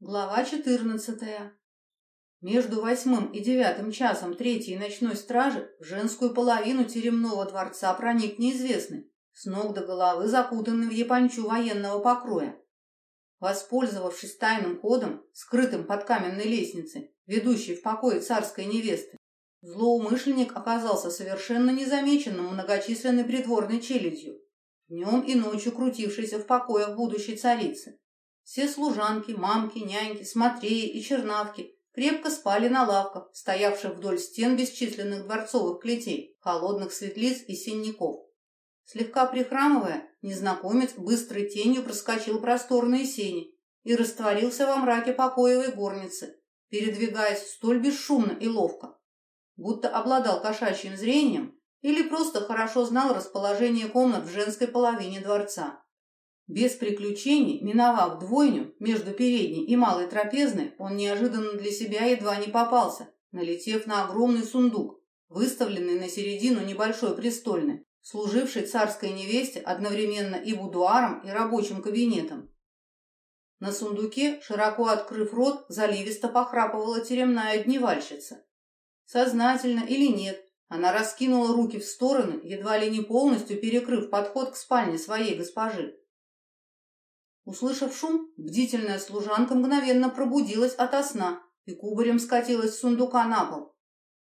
Глава 14. Между восьмым и девятым часом третьей ночной стражи в женскую половину теремного дворца проник неизвестный, с ног до головы закутанный в япончу военного покроя. Воспользовавшись тайным ходом, скрытым под каменной лестницей, ведущей в покое царской невесты, злоумышленник оказался совершенно незамеченным многочисленной придворной челядью, днем и ночью крутившейся в покоях будущей царицы. Все служанки, мамки, няньки, смотреи и чернавки крепко спали на лавках, стоявших вдоль стен бесчисленных дворцовых клетей, холодных светлиц и синяков. Слегка прихрамывая, незнакомец быстрой тенью проскочил просторные сени и растворился во мраке покоевой горницы, передвигаясь столь бесшумно и ловко, будто обладал кошачьим зрением или просто хорошо знал расположение комнат в женской половине дворца. Без приключений, миновав двойню между передней и малой трапезной, он неожиданно для себя едва не попался, налетев на огромный сундук, выставленный на середину небольшой престольной, служивший царской невесте одновременно и будуаром, и рабочим кабинетом. На сундуке, широко открыв рот, заливисто похрапывала теремная дневальщица. Сознательно или нет, она раскинула руки в стороны, едва ли не полностью перекрыв подход к спальне своей госпожи. Услышав шум, бдительная служанка мгновенно пробудилась ото сна и кубарем скатилась с сундука на пол.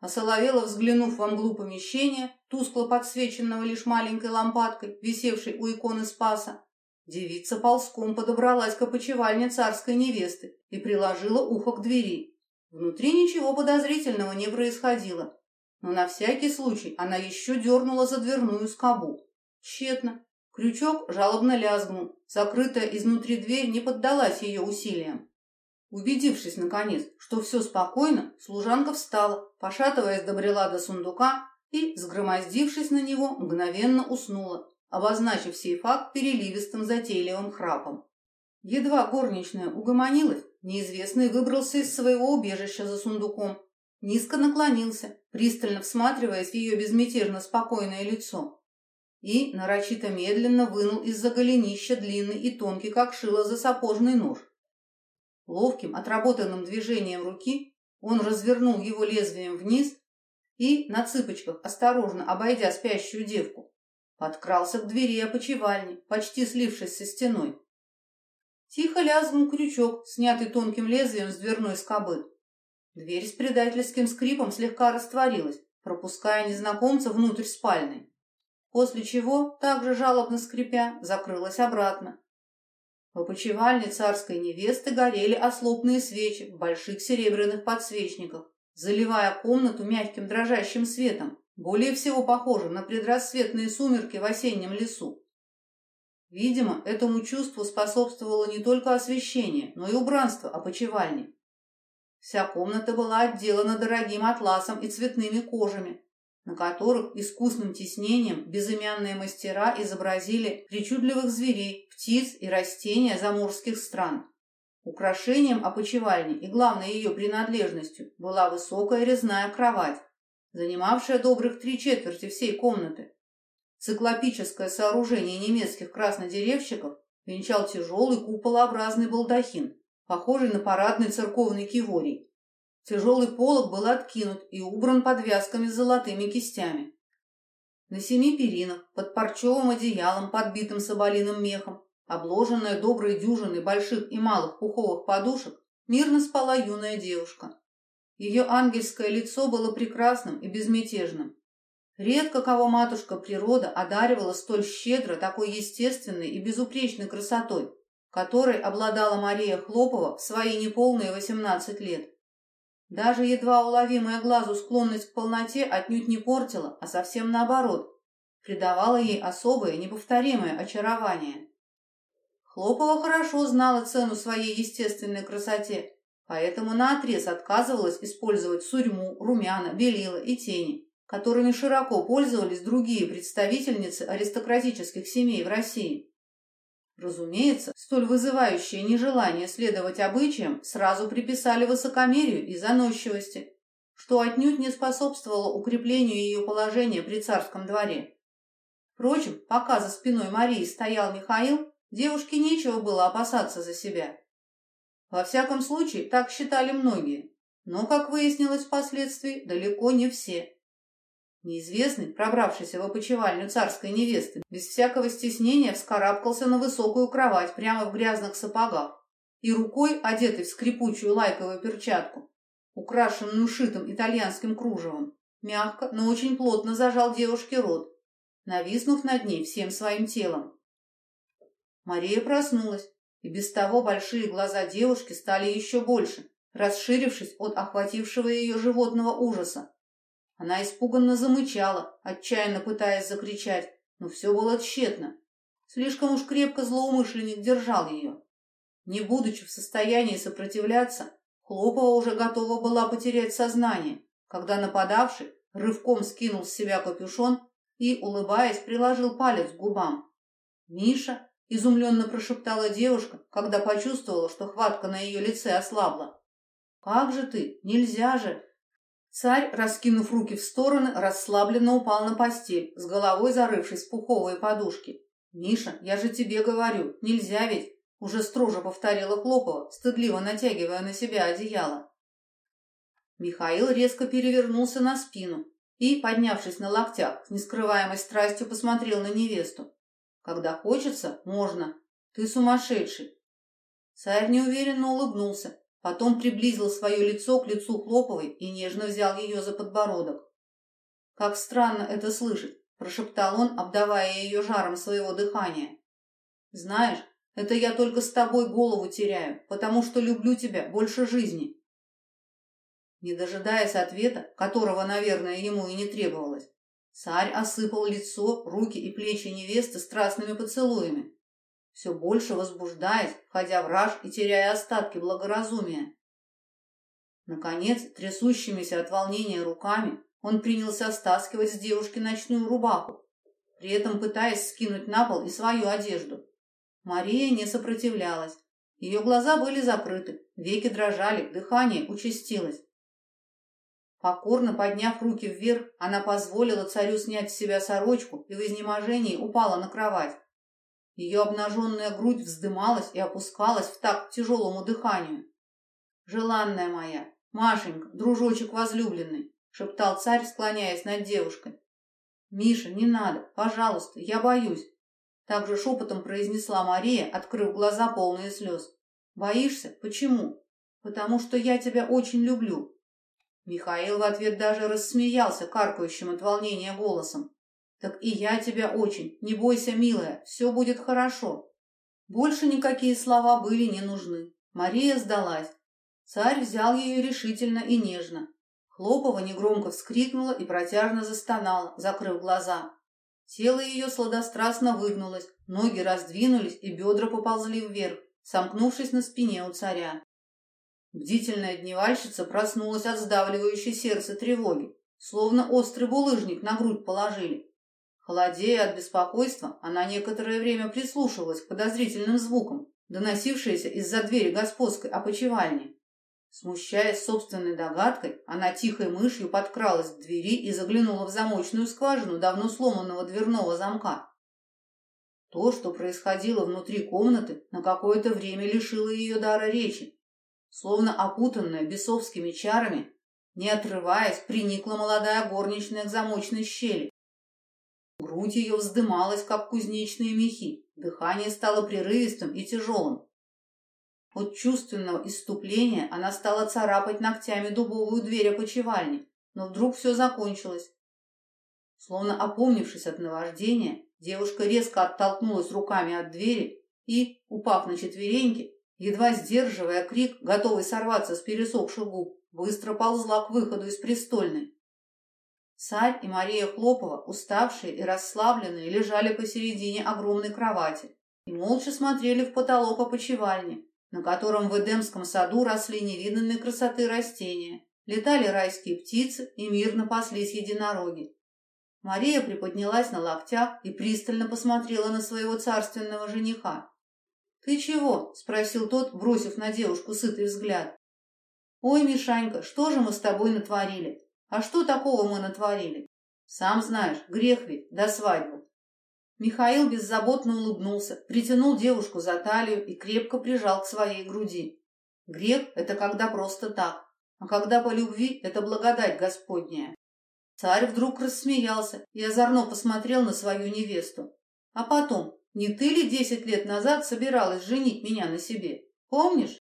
Осоловела, взглянув во мглу помещения, тускло подсвеченного лишь маленькой лампадкой, висевшей у иконы Спаса, девица ползком подобралась к опочивальне царской невесты и приложила ухо к двери. Внутри ничего подозрительного не происходило, но на всякий случай она еще дернула за дверную скобу. Тщетно. Крючок жалобно лязгнул. Закрытая изнутри дверь не поддалась ее усилиям. Убедившись, наконец, что все спокойно, служанка встала, пошатываясь, добрела до сундука и, сгромоздившись на него, мгновенно уснула, обозначив сей факт переливистым затейливым храпом. Едва горничная угомонилась, неизвестный выбрался из своего убежища за сундуком, низко наклонился, пристально всматриваясь в ее безмятежно спокойное лицо и нарочито медленно вынул из-за голенища длинный и тонкий, как шило за сапожный нож. Ловким, отработанным движением руки он развернул его лезвием вниз и, на цыпочках, осторожно обойдя спящую девку, подкрался к двери опочивальни, почти слившись со стеной. Тихо лязгнул крючок, снятый тонким лезвием с дверной скобы. Дверь с предательским скрипом слегка растворилась, пропуская незнакомца внутрь спальни после чего, также жалобно скрипя, закрылась обратно. В опочивальне царской невесты горели ослопные свечи в больших серебряных подсвечниках, заливая комнату мягким дрожащим светом, более всего похожим на предрассветные сумерки в осеннем лесу. Видимо, этому чувству способствовало не только освещение, но и убранство опочивальни. Вся комната была отделана дорогим атласом и цветными кожами, на которых искусным тиснением безымянные мастера изобразили причудливых зверей, птиц и растения заморских стран. Украшением опочивальни и главной ее принадлежностью была высокая резная кровать, занимавшая добрых три четверти всей комнаты. Циклопическое сооружение немецких краснодеревщиков венчал тяжелый куполообразный балдахин, похожий на парадный церковный киворий. Тяжелый полог был откинут и убран подвязками с золотыми кистями. На семи перинах, под парчевым одеялом, подбитым соболиным мехом, обложенная доброй дюжиной больших и малых пуховых подушек, мирно спала юная девушка. Ее ангельское лицо было прекрасным и безмятежным. Редко кого матушка природа одаривала столь щедро такой естественной и безупречной красотой, которой обладала Мария Хлопова в свои неполные восемнадцать лет. Даже едва уловимая глазу склонность к полноте отнюдь не портила, а совсем наоборот, придавала ей особое, неповторимое очарование. Хлопова хорошо знала цену своей естественной красоте, поэтому наотрез отказывалась использовать сурьму, румяна, белила и тени, которыми широко пользовались другие представительницы аристократических семей в России. Разумеется, столь вызывающее нежелание следовать обычаям сразу приписали высокомерию и заносчивости, что отнюдь не способствовало укреплению ее положения при царском дворе. Впрочем, пока за спиной Марии стоял Михаил, девушке нечего было опасаться за себя. Во всяком случае, так считали многие. Но, как выяснилось впоследствии, далеко не все. Неизвестный, пробравшийся в опочивальню царской невесты, без всякого стеснения вскарабкался на высокую кровать прямо в грязных сапогах и рукой, одетой в скрипучую лайковую перчатку, украшенную шитым итальянским кружевом, мягко, но очень плотно зажал девушке рот, нависнув над ней всем своим телом. Мария проснулась, и без того большие глаза девушки стали еще больше, расширившись от охватившего ее животного ужаса. Она испуганно замычала, отчаянно пытаясь закричать, но все было тщетно. Слишком уж крепко злоумышленник держал ее. Не будучи в состоянии сопротивляться, Хлопова уже готова была потерять сознание, когда нападавший рывком скинул с себя капюшон и, улыбаясь, приложил палец к губам. «Миша!» — изумленно прошептала девушка, когда почувствовала, что хватка на ее лице ослабла. «Как же ты? Нельзя же!» Царь, раскинув руки в стороны, расслабленно упал на постель, с головой зарывшись в пуховые подушки. «Миша, я же тебе говорю, нельзя ведь!» Уже строже повторила Хлопова, стыдливо натягивая на себя одеяло. Михаил резко перевернулся на спину и, поднявшись на локтях, с нескрываемой страстью посмотрел на невесту. «Когда хочется, можно. Ты сумасшедший!» Царь неуверенно улыбнулся, потом приблизил свое лицо к лицу Хлоповой и нежно взял ее за подбородок. «Как странно это слышать!» – прошептал он, обдавая ее жаром своего дыхания. «Знаешь, это я только с тобой голову теряю, потому что люблю тебя больше жизни. Не дожидаясь ответа, которого, наверное, ему и не требовалось, царь осыпал лицо, руки и плечи невесты страстными поцелуями, все больше возбуждаясь, входя в раж и теряя остатки благоразумия. Наконец, трясущимися от волнения руками, он принялся стаскивать с девушки ночную рубаху, при этом пытаясь скинуть на пол и свою одежду. Мария не сопротивлялась. Ее глаза были закрыты, веки дрожали, дыхание участилось. Покорно подняв руки вверх, она позволила царю снять с себя сорочку и в изнеможении упала на кровать. Ее обнаженная грудь вздымалась и опускалась в такт тяжелому дыханию. «Желанная моя, Машенька, дружочек возлюбленный», — шептал царь, склоняясь над девушкой. «Миша, не надо, пожалуйста, я боюсь. Также шепотом произнесла Мария, открыв глаза полные слез. «Боишься? Почему?» «Потому что я тебя очень люблю». Михаил в ответ даже рассмеялся каркающим от волнения голосом. «Так и я тебя очень. Не бойся, милая, все будет хорошо». Больше никакие слова были не нужны. Мария сдалась. Царь взял ее решительно и нежно. Хлопова негромко вскрикнула и протяжно застонала, закрыв глаза. Тело ее сладострастно выгнулось, ноги раздвинулись и бедра поползли вверх, сомкнувшись на спине у царя. Бдительная дневальщица проснулась от сдавливающей сердце тревоги, словно острый булыжник на грудь положили. Холодея от беспокойства, она некоторое время прислушивалась к подозрительным звукам, доносившиеся из-за двери господской опочивальни. Смущаясь собственной догадкой, она тихой мышью подкралась к двери и заглянула в замочную скважину давно сломанного дверного замка. То, что происходило внутри комнаты, на какое-то время лишило ее дара речи. Словно опутанная бесовскими чарами, не отрываясь, приникла молодая горничная к замочной щели. Грудь ее вздымалась, как кузнечные мехи, дыхание стало прерывистым и тяжелым. От чувственного иступления она стала царапать ногтями дубовую дверь опочивальни, но вдруг все закончилось. Словно опомнившись от наваждения, девушка резко оттолкнулась руками от двери и, упав на четвереньки, едва сдерживая крик, готовый сорваться с пересохших губ, быстро ползла к выходу из престольной. Царь и Мария Хлопова, уставшие и расслабленные, лежали посередине огромной кровати и молча смотрели в потолок опочивальни, на котором в Эдемском саду росли невиданной красоты растения, летали райские птицы и мирно паслись единороги. Мария приподнялась на локтях и пристально посмотрела на своего царственного жениха. «Ты чего?» — спросил тот, бросив на девушку сытый взгляд. «Ой, Мишанька, что же мы с тобой натворили? А что такого мы натворили? Сам знаешь, грех ведь, до свадьбы. Михаил беззаботно улыбнулся, притянул девушку за талию и крепко прижал к своей груди. Грех — это когда просто так, а когда по любви — это благодать Господняя. Царь вдруг рассмеялся и озорно посмотрел на свою невесту. А потом, не ты ли десять лет назад собиралась женить меня на себе? Помнишь?